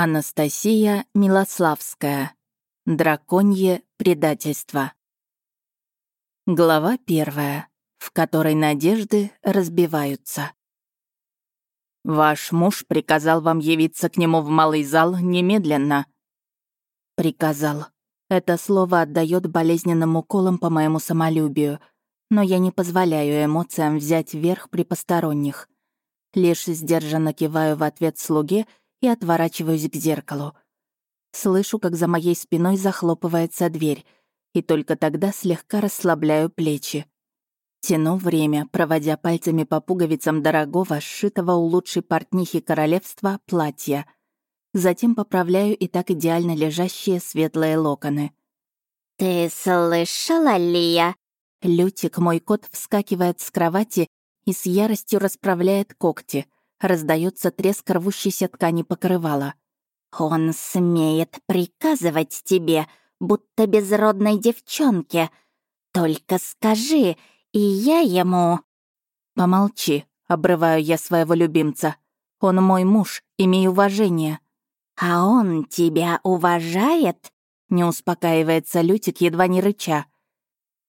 Анастасия Милославская. Драконье предательство. Глава первая, в которой надежды разбиваются. «Ваш муж приказал вам явиться к нему в малый зал немедленно». «Приказал». Это слово отдает болезненным уколом по моему самолюбию, но я не позволяю эмоциям взять верх при посторонних. Лишь сдержанно киваю в ответ слуге и отворачиваюсь к зеркалу. Слышу, как за моей спиной захлопывается дверь, и только тогда слегка расслабляю плечи. Тяну время, проводя пальцами по пуговицам дорогого, сшитого у лучшей портнихи королевства, платья. Затем поправляю и так идеально лежащие светлые локоны. «Ты слышала, Лия?» Лютик, мой кот, вскакивает с кровати и с яростью расправляет когти. Раздается треск рвущейся ткани покрывала. «Он смеет приказывать тебе, будто безродной девчонке. Только скажи, и я ему...» «Помолчи», — обрываю я своего любимца. «Он мой муж, имею уважение». «А он тебя уважает?» — не успокаивается Лютик, едва не рыча.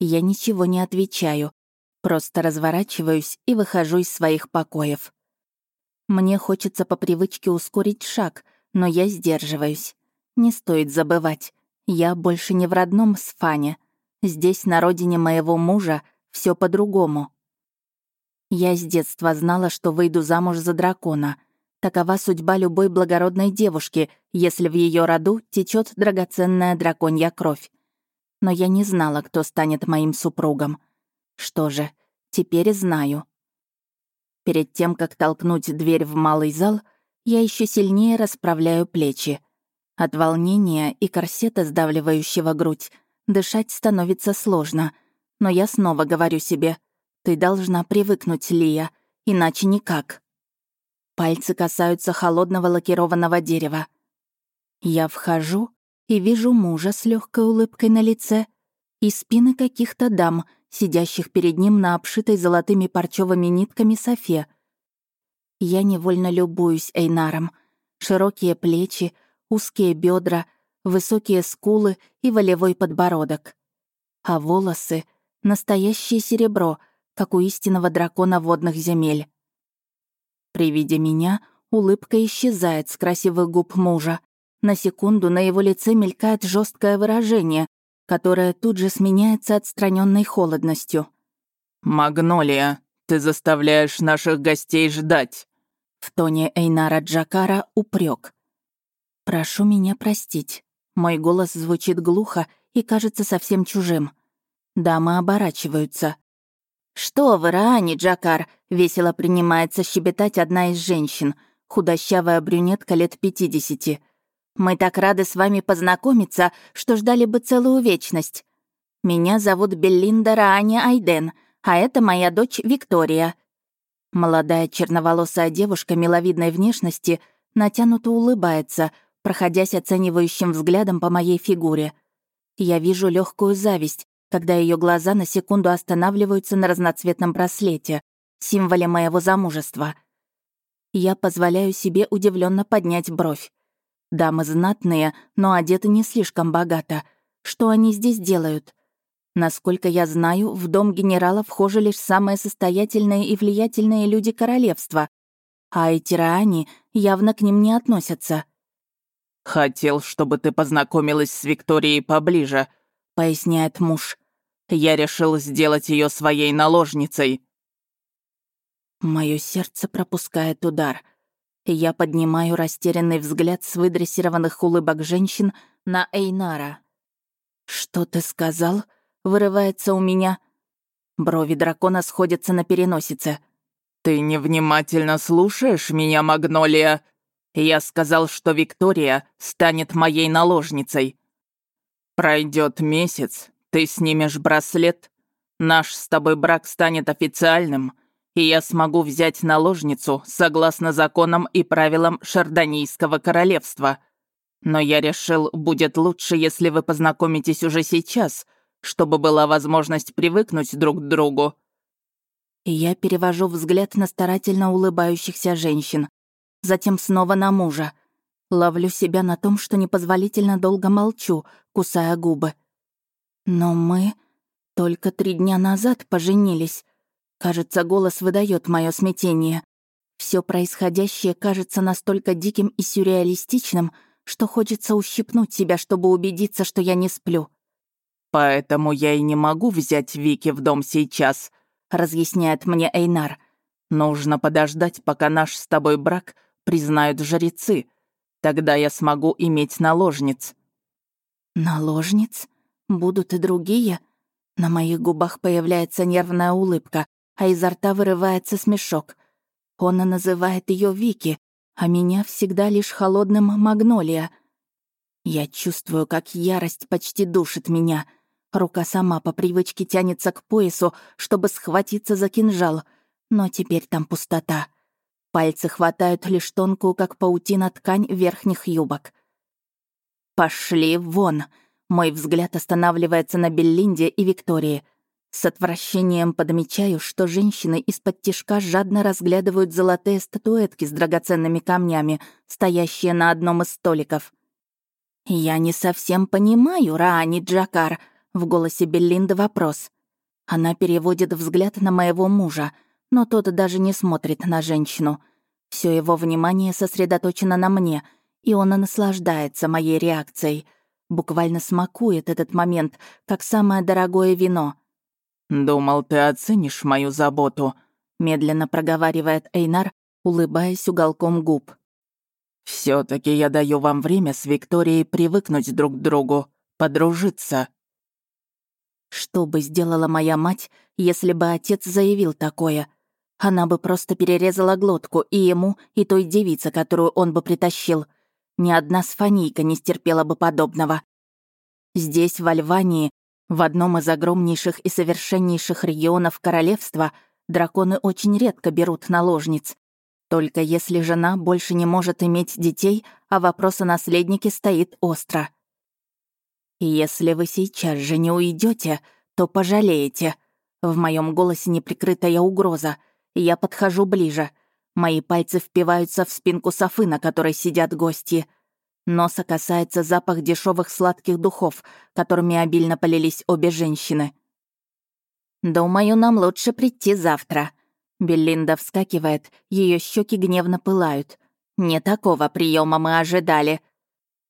Я ничего не отвечаю, просто разворачиваюсь и выхожу из своих покоев. Мне хочется по привычке ускорить шаг, но я сдерживаюсь. Не стоит забывать, я больше не в родном Сфане. Здесь, на родине моего мужа, все по-другому. Я с детства знала, что выйду замуж за дракона. Такова судьба любой благородной девушки, если в ее роду течет драгоценная драконья кровь. Но я не знала, кто станет моим супругом. Что же, теперь знаю. Перед тем, как толкнуть дверь в малый зал, я еще сильнее расправляю плечи. От волнения и корсета, сдавливающего грудь, дышать становится сложно — но я снова говорю себе, ты должна привыкнуть, Лия, иначе никак. Пальцы касаются холодного лакированного дерева. Я вхожу и вижу мужа с легкой улыбкой на лице и спины каких-то дам, сидящих перед ним на обшитой золотыми парчевыми нитками софе. Я невольно любуюсь Эйнаром. Широкие плечи, узкие бедра, высокие скулы и волевой подбородок. А волосы — Настоящее серебро, как у истинного дракона водных земель. При виде меня улыбка исчезает с красивых губ мужа. На секунду на его лице мелькает жесткое выражение, которое тут же сменяется отстраненной холодностью. «Магнолия, ты заставляешь наших гостей ждать!» В тоне Эйнара Джакара упрек. «Прошу меня простить». Мой голос звучит глухо и кажется совсем чужим. Дамы оборачиваются. «Что вы, Раани, Джакар?» — весело принимается щебетать одна из женщин, худощавая брюнетка лет пятидесяти. «Мы так рады с вами познакомиться, что ждали бы целую вечность. Меня зовут Беллинда Раани Айден, а это моя дочь Виктория». Молодая черноволосая девушка миловидной внешности натянуто улыбается, проходясь оценивающим взглядом по моей фигуре. Я вижу легкую зависть, когда ее глаза на секунду останавливаются на разноцветном браслете, символе моего замужества. Я позволяю себе удивленно поднять бровь. Дамы знатные, но одеты не слишком богато. Что они здесь делают? Насколько я знаю, в дом генерала вхожи лишь самые состоятельные и влиятельные люди королевства, а эти Раани явно к ним не относятся. «Хотел, чтобы ты познакомилась с Викторией поближе», поясняет муж. «Я решил сделать ее своей наложницей». Мое сердце пропускает удар. Я поднимаю растерянный взгляд с выдрессированных улыбок женщин на Эйнара. «Что ты сказал?» — вырывается у меня. Брови дракона сходятся на переносице. «Ты невнимательно слушаешь меня, Магнолия? Я сказал, что Виктория станет моей наложницей. Пройдет месяц, ты снимешь браслет, наш с тобой брак станет официальным, и я смогу взять наложницу согласно законам и правилам Шардонийского королевства. Но я решил, будет лучше, если вы познакомитесь уже сейчас, чтобы была возможность привыкнуть друг к другу». Я перевожу взгляд на старательно улыбающихся женщин, затем снова на мужа. Ловлю себя на том, что непозволительно долго молчу, кусая губы. Но мы только три дня назад поженились. Кажется, голос выдает мое смятение. Все происходящее кажется настолько диким и сюрреалистичным, что хочется ущипнуть себя, чтобы убедиться, что я не сплю. «Поэтому я и не могу взять Вики в дом сейчас», — разъясняет мне Эйнар. «Нужно подождать, пока наш с тобой брак признают жрецы. Тогда я смогу иметь наложниц». «Наложниц? Будут и другие?» На моих губах появляется нервная улыбка, а изо рта вырывается смешок. Он называет ее Вики, а меня всегда лишь холодным Магнолия. Я чувствую, как ярость почти душит меня. Рука сама по привычке тянется к поясу, чтобы схватиться за кинжал, но теперь там пустота. Пальцы хватают лишь тонкую, как паутина, ткань верхних юбок. «Пошли вон!» Мой взгляд останавливается на Беллинде и Виктории. С отвращением подмечаю, что женщины из-под тишка жадно разглядывают золотые статуэтки с драгоценными камнями, стоящие на одном из столиков. «Я не совсем понимаю, Раани Джакар», — в голосе Беллинды вопрос. Она переводит взгляд на моего мужа, но тот даже не смотрит на женщину. Все его внимание сосредоточено на мне, и он наслаждается моей реакцией. Буквально смакует этот момент, как самое дорогое вино. «Думал, ты оценишь мою заботу», — медленно проговаривает Эйнар, улыбаясь уголком губ. все таки я даю вам время с Викторией привыкнуть друг к другу, подружиться». Что бы сделала моя мать, если бы отец заявил такое? Она бы просто перерезала глотку и ему, и той девице, которую он бы притащил. Ни одна сфанийка не стерпела бы подобного. Здесь, в Альвании, в одном из огромнейших и совершеннейших регионов королевства, драконы очень редко берут наложниц. Только если жена больше не может иметь детей, а вопрос о наследнике стоит остро. «Если вы сейчас же не уйдете, то пожалеете». В моем голосе неприкрытая угроза. Я подхожу ближе. Мои пальцы впиваются в спинку софы, на которой сидят гости. Носа касается запах дешевых сладких духов, которыми обильно полились обе женщины. «Думаю, нам лучше прийти завтра». Беллинда вскакивает, ее щеки гневно пылают. «Не такого приема мы ожидали.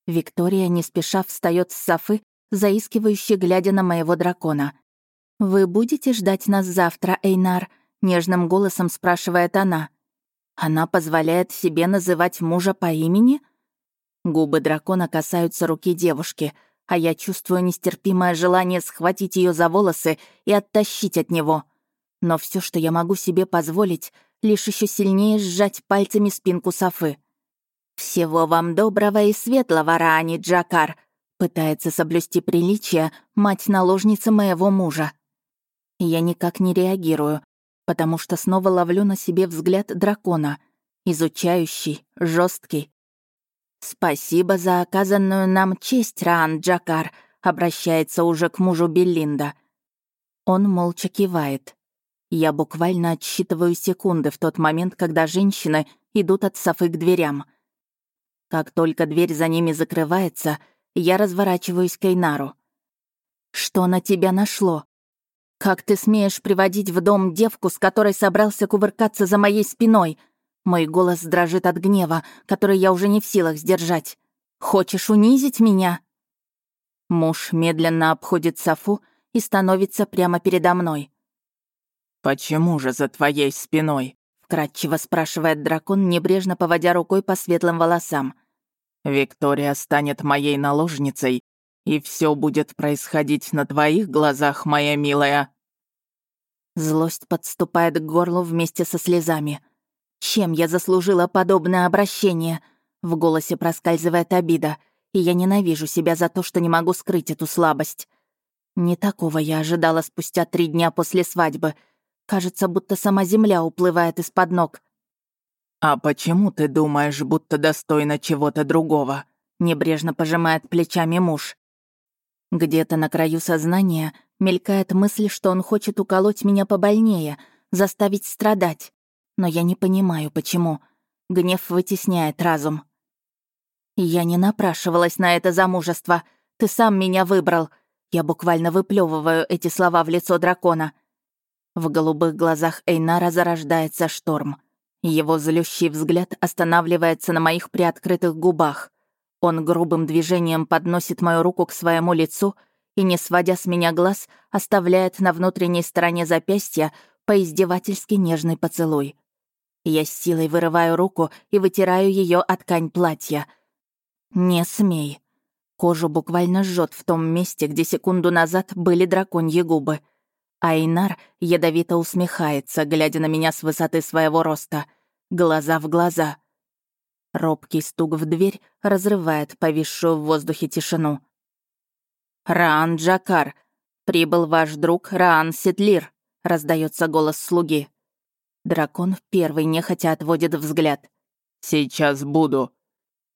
Виктория не спеша встает с софы, заискивающе глядя на моего дракона. «Вы будете ждать нас завтра, Эйнар?» — нежным голосом спрашивает она. Она позволяет себе называть мужа по имени? Губы дракона касаются руки девушки, а я чувствую нестерпимое желание схватить ее за волосы и оттащить от него. Но все, что я могу себе позволить, лишь еще сильнее сжать пальцами спинку Софы. «Всего вам доброго и светлого, Раани Джакар!» Пытается соблюсти приличие мать наложницы моего мужа. Я никак не реагирую, потому что снова ловлю на себе взгляд дракона, изучающий, жесткий. «Спасибо за оказанную нам честь, Раан Джакар», обращается уже к мужу Беллинда. Он молча кивает. Я буквально отсчитываю секунды в тот момент, когда женщины идут от Софы к дверям — как только дверь за ними закрывается, я разворачиваюсь к Эйнару. «Что на тебя нашло? Как ты смеешь приводить в дом девку, с которой собрался кувыркаться за моей спиной?» Мой голос дрожит от гнева, который я уже не в силах сдержать. «Хочешь унизить меня?» Муж медленно обходит Софу и становится прямо передо мной. «Почему же за твоей спиной?» вкратчиво спрашивает дракон, небрежно поводя рукой по светлым волосам. «Виктория станет моей наложницей, и все будет происходить на твоих глазах, моя милая». Злость подступает к горлу вместе со слезами. «Чем я заслужила подобное обращение?» В голосе проскальзывает обида, и я ненавижу себя за то, что не могу скрыть эту слабость. Не такого я ожидала спустя три дня после свадьбы — Кажется, будто сама земля уплывает из-под ног. «А почему ты думаешь, будто достойна чего-то другого?» Небрежно пожимает плечами муж. Где-то на краю сознания мелькает мысль, что он хочет уколоть меня побольнее, заставить страдать. Но я не понимаю, почему. Гнев вытесняет разум. «Я не напрашивалась на это замужество. Ты сам меня выбрал». Я буквально выплевываю эти слова в лицо дракона. В голубых глазах Эйнара зарождается шторм. Его злющий взгляд останавливается на моих приоткрытых губах. Он грубым движением подносит мою руку к своему лицу и, не сводя с меня глаз, оставляет на внутренней стороне запястья поиздевательски нежный поцелуй. Я с силой вырываю руку и вытираю ее от ткань платья. «Не смей». Кожу буквально жжет в том месте, где секунду назад были драконьи губы. Айнар ядовито усмехается, глядя на меня с высоты своего роста. Глаза в глаза. Робкий стук в дверь разрывает повисшую в воздухе тишину. «Раан Джакар, прибыл ваш друг Раан Сетлир», — раздается голос слуги. Дракон первый нехотя отводит взгляд. «Сейчас буду».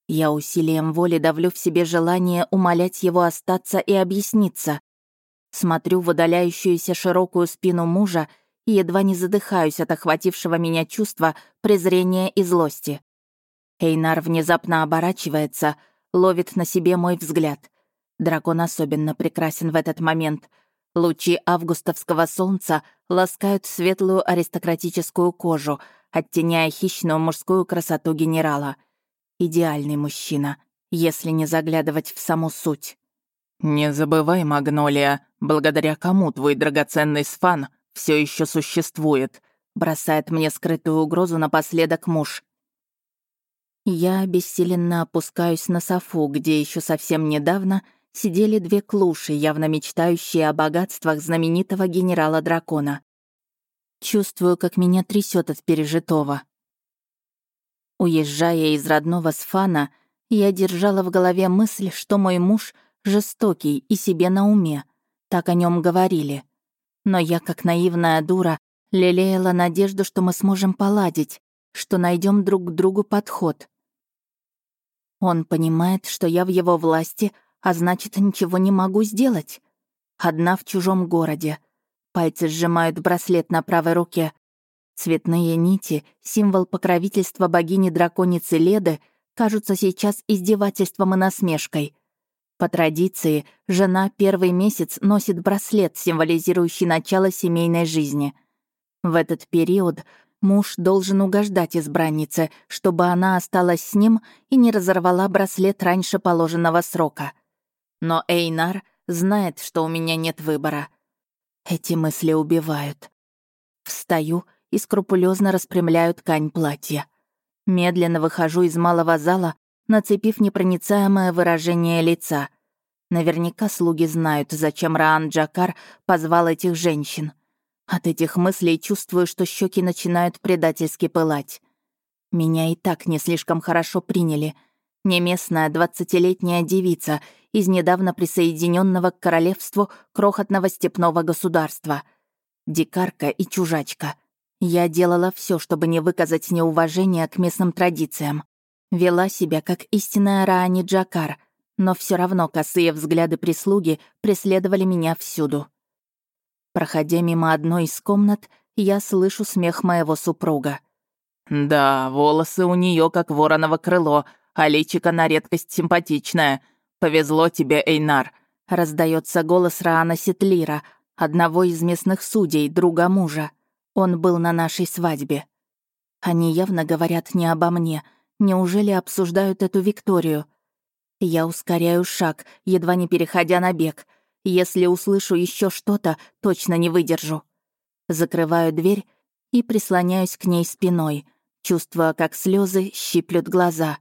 Я усилием воли давлю в себе желание умолять его остаться и объясниться. Смотрю в удаляющуюся широкую спину мужа и едва не задыхаюсь от охватившего меня чувства презрения и злости. Эйнар внезапно оборачивается, ловит на себе мой взгляд. Дракон особенно прекрасен в этот момент. Лучи августовского солнца ласкают светлую аристократическую кожу, оттеняя хищную мужскую красоту генерала. Идеальный мужчина, если не заглядывать в саму суть. «Не забывай, Магнолия, благодаря кому твой драгоценный сфан все еще существует», бросает мне скрытую угрозу напоследок муж. Я обессиленно опускаюсь на софу, где еще совсем недавно сидели две клуши, явно мечтающие о богатствах знаменитого генерала-дракона. Чувствую, как меня трясет от пережитого. Уезжая из родного Сфана, я держала в голове мысль, что мой муж жестокий и себе на уме. Так о нем говорили. Но я, как наивная дура, лелеяла надежду, что мы сможем поладить, что найдем друг к другу подход. Он понимает, что я в его власти, а значит, ничего не могу сделать. Одна в чужом городе. Пальцы сжимают браслет на правой руке. Цветные нити, символ покровительства богини-драконицы Леды, кажутся сейчас издевательством и насмешкой. По традиции, жена первый месяц носит браслет, символизирующий начало семейной жизни. В этот период муж должен угождать избраннице, чтобы она осталась с ним и не разорвала браслет раньше положенного срока. Но Эйнар знает, что у меня нет выбора. Эти мысли убивают. Встаю и скрупулезно распрямляю ткань платья. Медленно выхожу из малого зала нацепив непроницаемое выражение лица. Наверняка слуги знают, зачем Раан Джакар позвал этих женщин. От этих мыслей чувствую, что щеки начинают предательски пылать. Меня и так не слишком хорошо приняли. Не местная двадцатилетняя девица из недавно присоединенного к королевству крохотного степного государства. Дикарка и чужачка. Я делала все, чтобы не выказать неуважение к местным традициям. Вела себя как истинная Раани Джакар, но все равно косые взгляды прислуги преследовали меня всюду. Проходя мимо одной из комнат, я слышу смех моего супруга. «Да, волосы у нее как вороново крыло, а личико на редкость симпатичное. Повезло тебе, Эйнар», — раздается голос Раана Сетлира, одного из местных судей, друга мужа. Он был на нашей свадьбе. Они явно говорят не обо мне, Неужели обсуждают эту Викторию? Я ускоряю шаг, едва не переходя на бег. Если услышу еще что-то, точно не выдержу. Закрываю дверь и прислоняюсь к ней спиной, чувствуя, как слезы щиплют глаза.